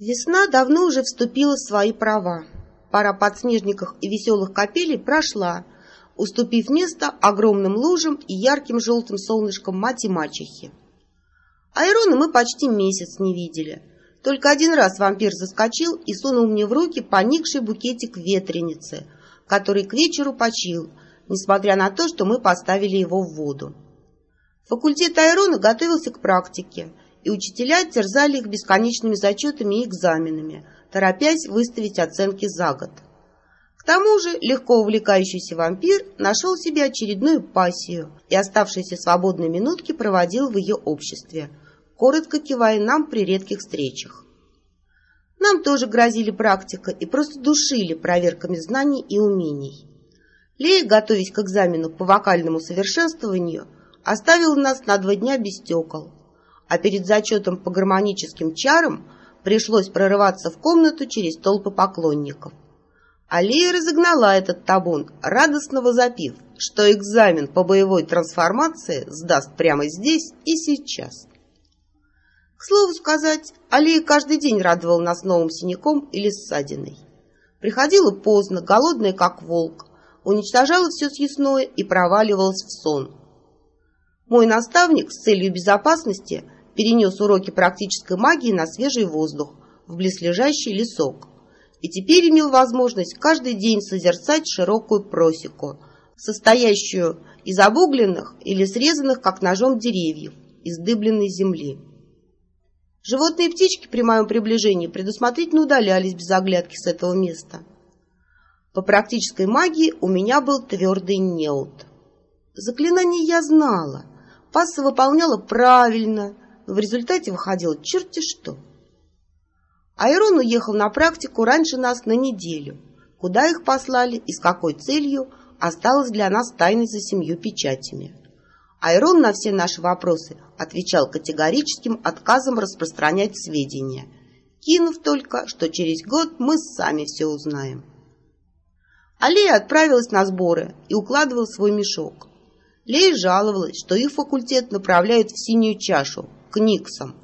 Весна давно уже вступила в свои права. Пора подснежников и веселых капелей прошла, уступив место огромным лужам и ярким желтым солнышкам мать и мачехи. Айрона мы почти месяц не видели. Только один раз вампир заскочил и сунул мне в руки поникший букетик ветреницы, который к вечеру почил, несмотря на то, что мы поставили его в воду. Факультет Айрона готовился к практике – и учителя терзали их бесконечными зачетами и экзаменами, торопясь выставить оценки за год. К тому же легко увлекающийся вампир нашел себе очередную пассию и оставшиеся свободные минутки проводил в ее обществе, коротко кивая нам при редких встречах. Нам тоже грозили практика и просто душили проверками знаний и умений. Лея, готовясь к экзамену по вокальному совершенствованию, оставила нас на два дня без стекол – а перед зачетом по гармоническим чарам пришлось прорываться в комнату через толпы поклонников. Алия разогнала этот табун, радостно возопив, что экзамен по боевой трансформации сдаст прямо здесь и сейчас. К слову сказать, Алия каждый день радовала нас новым синяком или ссадиной. Приходила поздно, голодная как волк, уничтожала все съестное и проваливалась в сон. Мой наставник с целью безопасности перенес уроки практической магии на свежий воздух, в близлежащий лесок, и теперь имел возможность каждый день созерцать широкую просеку, состоящую из обугленных или срезанных, как ножом, деревьев, из дыбленной земли. Животные и птички при моем приближении предусмотрительно удалялись без оглядки с этого места. По практической магии у меня был твердый неуд. Заклинание я знала, пасса выполняла правильно, в результате выходило черти что. Айрон уехал на практику раньше нас на неделю. Куда их послали и с какой целью, осталось для нас тайной за семью печатями. Айрон на все наши вопросы отвечал категорическим отказом распространять сведения, кинув только, что через год мы сами все узнаем. Алия отправилась на сборы и укладывал свой мешок. Лея жаловалась, что их факультет направляет в синюю чашу, к Никсам.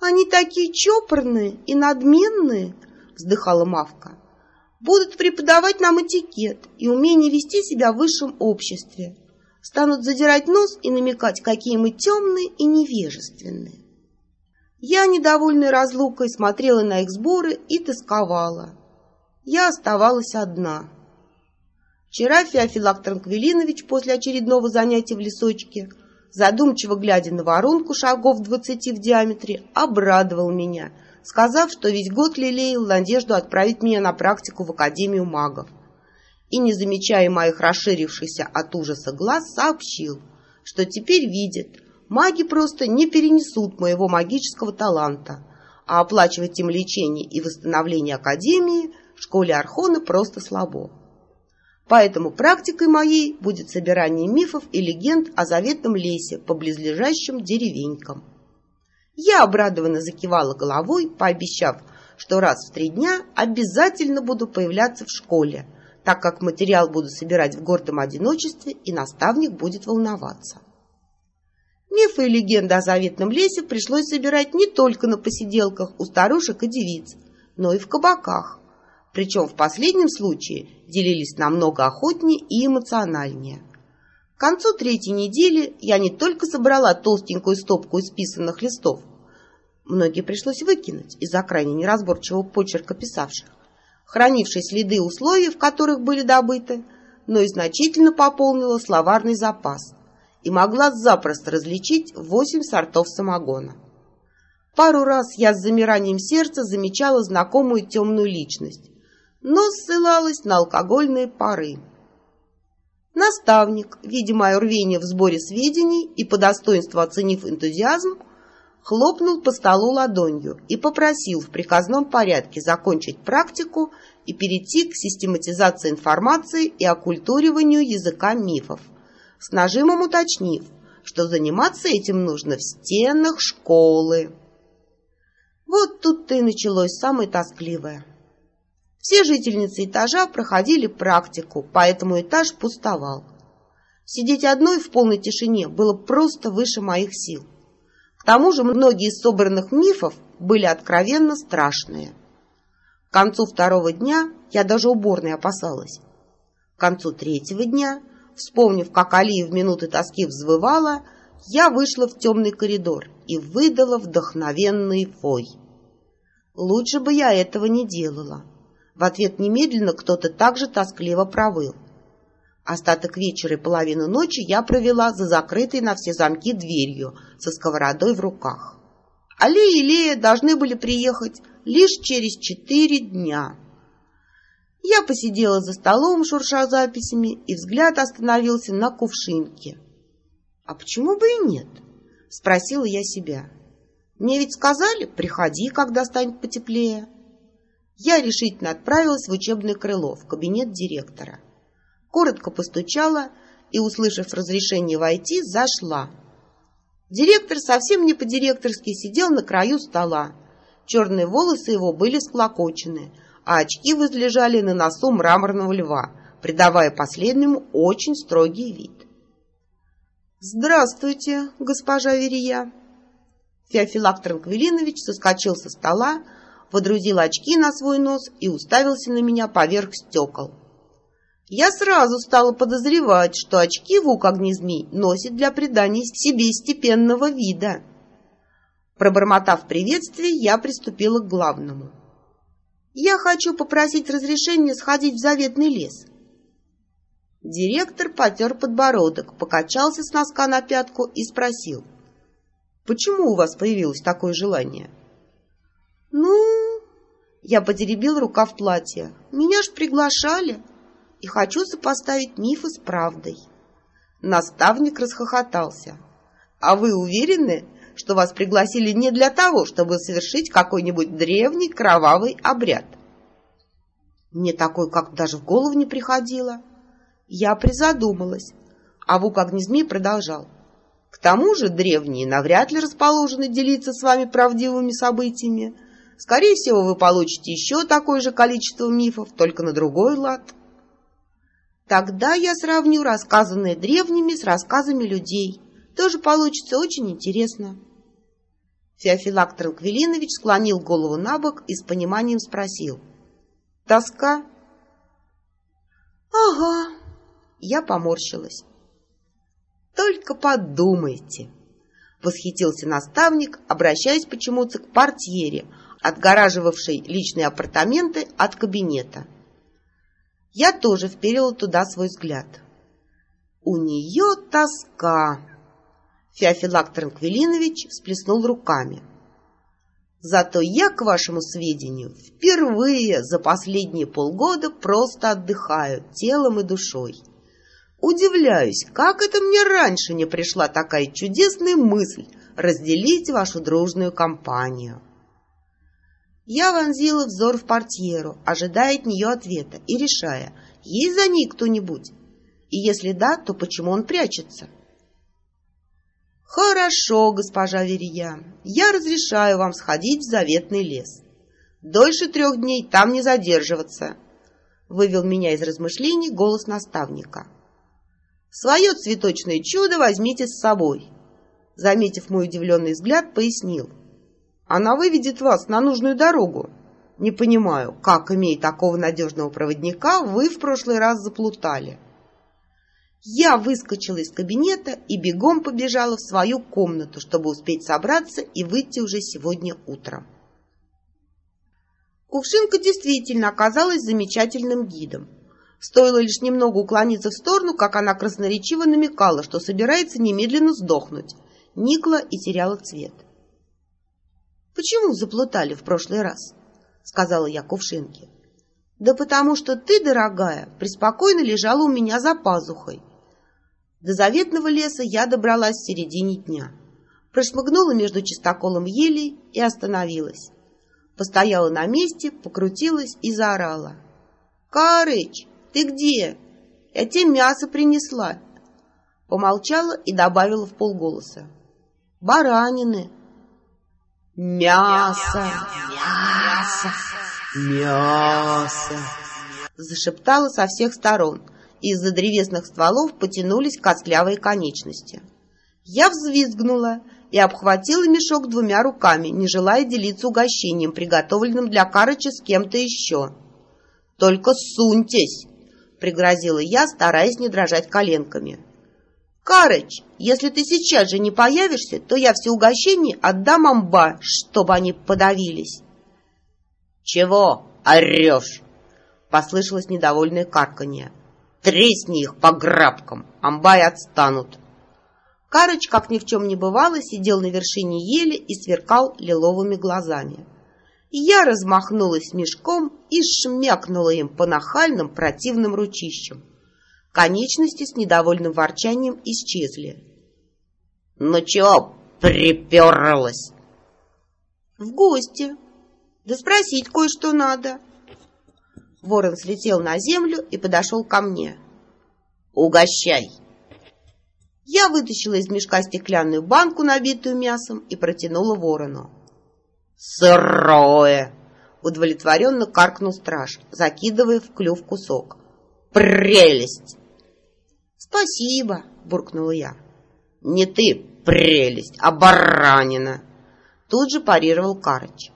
«Они такие чопорные и надменные!» — вздыхала Мавка. «Будут преподавать нам этикет и умение вести себя в высшем обществе. Станут задирать нос и намекать, какие мы темные и невежественные». Я, недовольная разлукой, смотрела на их сборы и тосковала. Я оставалась одна. Вчера Феофилак Транквилинович после очередного занятия в лесочке задумчиво глядя на воронку шагов двадцати в диаметре, обрадовал меня, сказав, что весь год лелеял надежду отправить меня на практику в Академию магов. И, не замечая моих расширившихся от ужаса глаз, сообщил, что теперь видит, маги просто не перенесут моего магического таланта, а оплачивать им лечение и восстановление Академии школе Архона просто слабо. Поэтому практикой моей будет собирание мифов и легенд о заветном лесе по близлежащим деревенькам. Я обрадованно закивала головой, пообещав, что раз в три дня обязательно буду появляться в школе, так как материал буду собирать в гордом одиночестве, и наставник будет волноваться. Мифы и легенды о заветном лесе пришлось собирать не только на посиделках у старушек и девиц, но и в кабаках, причем в последнем случае делились намного охотнее и эмоциональнее. К концу третьей недели я не только собрала толстенькую стопку исписанных листов, многие пришлось выкинуть из-за крайне неразборчивого почерка писавших, хранившие следы условий, в которых были добыты, но и значительно пополнила словарный запас и могла запросто различить восемь сортов самогона. Пару раз я с замиранием сердца замечала знакомую темную личность, но ссылалась на алкогольные пары. Наставник, видя мое рвение в сборе сведений и по достоинству оценив энтузиазм, хлопнул по столу ладонью и попросил в приказном порядке закончить практику и перейти к систематизации информации и оккультуриванию языка мифов, с нажимом уточнив, что заниматься этим нужно в стенах школы. Вот тут-то и началось самое тоскливое. Все жительницы этажа проходили практику, поэтому этаж пустовал. Сидеть одной в полной тишине было просто выше моих сил. К тому же многие из собранных мифов были откровенно страшные. К концу второго дня я даже уборной опасалась. К концу третьего дня, вспомнив, как Алия в минуты тоски взвывала, я вышла в темный коридор и выдала вдохновенный вой. Лучше бы я этого не делала. В ответ немедленно кто-то также тоскливо провыл. Остаток вечера и половину ночи я провела за закрытой на все замки дверью со сковородой в руках. Али и Лея должны были приехать лишь через четыре дня. Я посидела за столом, шурша записями, и взгляд остановился на кувшинке. «А почему бы и нет?» — спросила я себя. «Мне ведь сказали, приходи, когда станет потеплее». Я решительно отправилась в учебное крыло, в кабинет директора. Коротко постучала и, услышав разрешение войти, зашла. Директор совсем не по-директорски сидел на краю стола. Черные волосы его были склокочены, а очки возлежали на носу мраморного льва, придавая последнему очень строгий вид. «Здравствуйте, госпожа Верия!» Феофилак Транквилинович соскочил со стола, водрузил очки на свой нос и уставился на меня поверх стекол. Я сразу стала подозревать, что очки Вук Огнезмей носит для придания себе степенного вида. Пробормотав приветствие, я приступила к главному. «Я хочу попросить разрешения сходить в заветный лес», Директор потер подбородок, покачался с носка на пятку и спросил. «Почему у вас появилось такое желание?» «Ну...» Я потеребил рукав платья. «Меня ж приглашали, и хочу сопоставить мифы с правдой». Наставник расхохотался. «А вы уверены, что вас пригласили не для того, чтобы совершить какой-нибудь древний кровавый обряд?» Мне такой как даже в голову не приходило. Я призадумалась, а Вук Огнезмей продолжал. К тому же древние навряд ли расположены делиться с вами правдивыми событиями. Скорее всего, вы получите еще такое же количество мифов, только на другой лад. Тогда я сравню рассказанное древними с рассказами людей. Тоже получится очень интересно. Феофилак Транквилинович склонил голову на бок и с пониманием спросил. «Тоска?» «Ага», я поморщилась. «Только подумайте!» — восхитился наставник, обращаясь почему-то к портьере, отгораживавшей личные апартаменты от кабинета. Я тоже вперила туда свой взгляд. «У нее тоска!» Феофилак Транквилинович всплеснул руками. «Зато я, к вашему сведению, впервые за последние полгода просто отдыхаю телом и душой. Удивляюсь, как это мне раньше не пришла такая чудесная мысль разделить вашу дружную компанию. Я вонзила взор в портьеру, ожидая от нее ответа и решая, есть за ней кто-нибудь, и если да, то почему он прячется? «Хорошо, госпожа Верия, я разрешаю вам сходить в заветный лес. Дольше трех дней там не задерживаться», — вывел меня из размышлений голос наставника. Свое цветочное чудо возьмите с собой. Заметив мой удивленный взгляд, пояснил. Она выведет вас на нужную дорогу. Не понимаю, как, имея такого надежного проводника, вы в прошлый раз заплутали. Я выскочила из кабинета и бегом побежала в свою комнату, чтобы успеть собраться и выйти уже сегодня утром. Кувшинка действительно оказалась замечательным гидом. Стоило лишь немного уклониться в сторону, как она красноречиво намекала, что собирается немедленно сдохнуть. Никла и теряла цвет. «Почему заплутали в прошлый раз?» — сказала я кувшинке. «Да потому что ты, дорогая, преспокойно лежала у меня за пазухой. До заветного леса я добралась в середине дня. Прошмыгнула между чистоколом елей и остановилась. Постояла на месте, покрутилась и заорала. «Карыч, «Ты где? Я тебе мясо принесла!» Помолчала и добавила в полголоса. «Баранины!» «Мясо! Мясо! Мясо!» Зашептала со всех сторон. Из-за древесных стволов потянулись костлявые конечности. Я взвизгнула и обхватила мешок двумя руками, не желая делиться угощением, приготовленным для Карыча с кем-то еще. «Только суньтесь!» — пригрозила я, стараясь не дрожать коленками. «Карыч, если ты сейчас же не появишься, то я все угощения отдам амба, чтобы они подавились». «Чего орешь?» — послышалось недовольное карканье. «Тресни их по грабкам, амбай отстанут». Карыч, как ни в чем не бывало, сидел на вершине ели и сверкал лиловыми глазами. Я размахнулась мешком и шмякнула им по нахальным противным ручищам. Конечности с недовольным ворчанием исчезли. «Ну чего приперлась?» «В гости. Да спросить кое-что надо». Ворон слетел на землю и подошел ко мне. «Угощай!» Я вытащила из мешка стеклянную банку, набитую мясом, и протянула ворону. «Сырое!» — удовлетворенно каркнул страж, закидывая в клюв кусок. «Прелесть!» «Спасибо!» — буркнула я. «Не ты прелесть, а баранина!» Тут же парировал Карыч.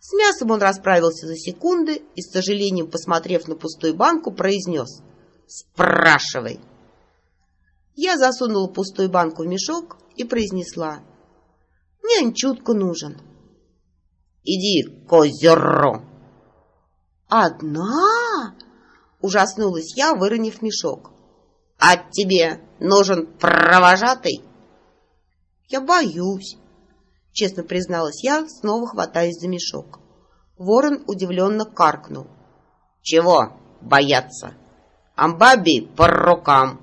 С мясом он расправился за секунды и, с сожалением посмотрев на пустую банку, произнес «Спрашивай!» Я засунула пустую банку в мешок и произнесла. «Мне анчутка нужен». «Иди к озеру». «Одна?» — ужаснулась я, выронив мешок. «А тебе нужен провожатый?» «Я боюсь», — честно призналась я, снова хватаясь за мешок. Ворон удивленно каркнул. «Чего бояться? Амбаби по рукам!»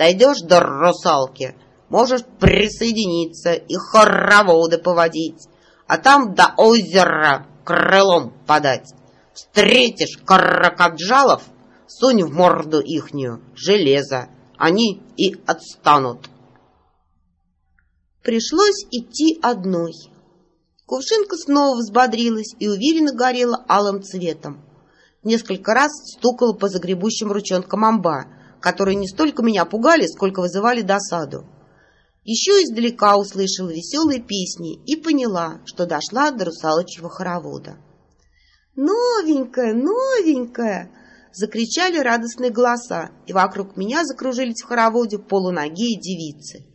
Дойдешь до русалки, можешь присоединиться и хороводы поводить, а там до озера крылом подать. Встретишь крокоджалов, сунь в морду ихнюю железо, они и отстанут. Пришлось идти одной. Кувшинка снова взбодрилась и уверенно горела алым цветом. Несколько раз стукала по загребущим ручонкам амба — которые не столько меня пугали, сколько вызывали досаду. Еще издалека услышала веселые песни и поняла, что дошла до русалочьего хоровода. «Новенькая, новенькая!» Закричали радостные голоса, и вокруг меня закружились в хороводе полуногие девицы.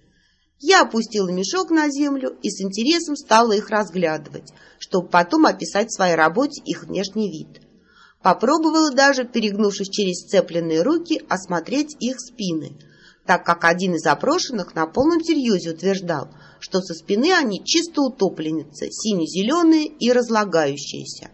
Я опустила мешок на землю и с интересом стала их разглядывать, чтобы потом описать в своей работе их внешний вид. Попробовала даже, перегнувшись через сцепленные руки, осмотреть их спины, так как один из опрошенных на полном серьезе утверждал, что со спины они чисто утопленницы, сине-зеленые и разлагающиеся.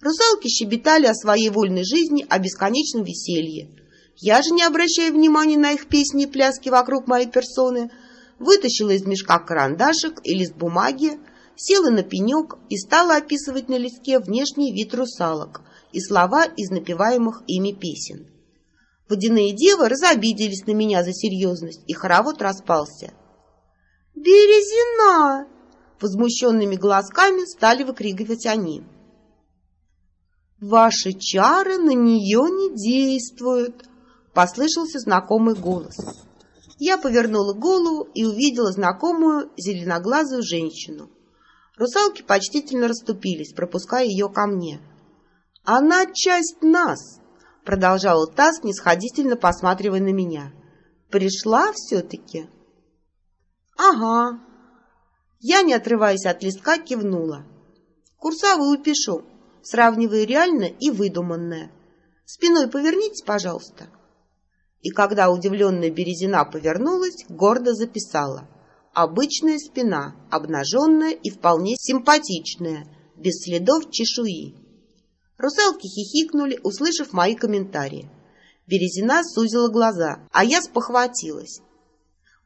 Русалки щебетали о своей вольной жизни, о бесконечном веселье. Я же, не обращая внимания на их песни и пляски вокруг моей персоны, вытащила из мешка карандашик и лист бумаги, села на пенек и стала описывать на листке внешний вид русалок, и слова из напеваемых ими песен. Водяные девы разобиделись на меня за серьезность, и хоровод распался. «Березина!» — возмущенными глазками стали выкрикивать они. «Ваши чары на нее не действуют!» — послышался знакомый голос. Я повернула голову и увидела знакомую зеленоглазую женщину. Русалки почтительно расступились, пропуская ее ко мне. «Она часть нас!» — продолжала та, снисходительно посматривая на меня. «Пришла все-таки?» «Ага». Я, не отрываясь от листка, кивнула. «Курсовую пишу, сравнивая реальное и выдуманное. Спиной повернитесь, пожалуйста». И когда удивленная Березина повернулась, гордо записала. «Обычная спина, обнаженная и вполне симпатичная, без следов чешуи». Русалки хихикнули, услышав мои комментарии. Березина сузила глаза, а я спохватилась.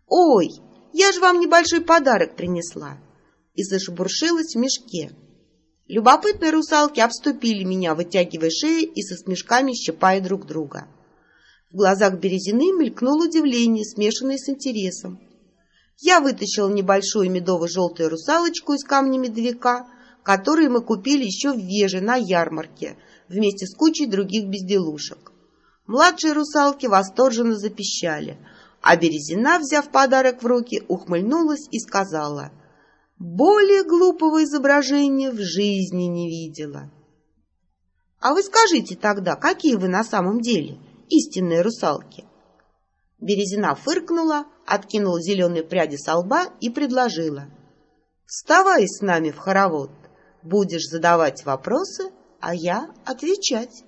«Ой, я же вам небольшой подарок принесла!» И зашебуршилась в мешке. Любопытные русалки обступили меня, вытягивая шеи и со смешками щипая друг друга. В глазах Березины мелькнуло удивление, смешанное с интересом. Я вытащила небольшую медово-желтую русалочку из камня медвяка, которые мы купили еще в Веже на ярмарке вместе с кучей других безделушек. Младшие русалки восторженно запищали, а Березина, взяв подарок в руки, ухмыльнулась и сказала Более глупого изображения в жизни не видела. А вы скажите тогда, какие вы на самом деле истинные русалки? Березина фыркнула, откинула зеленые пряди со лба и предложила. Вставай с нами в хоровод, будешь задавать вопросы, а я отвечать.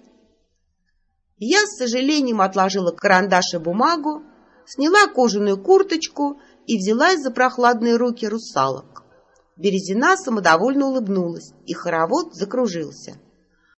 Я с сожалением отложила карандаш и бумагу, сняла кожаную курточку и взялась за прохладные руки русалок. Березина самодовольно улыбнулась, и хоровод закружился.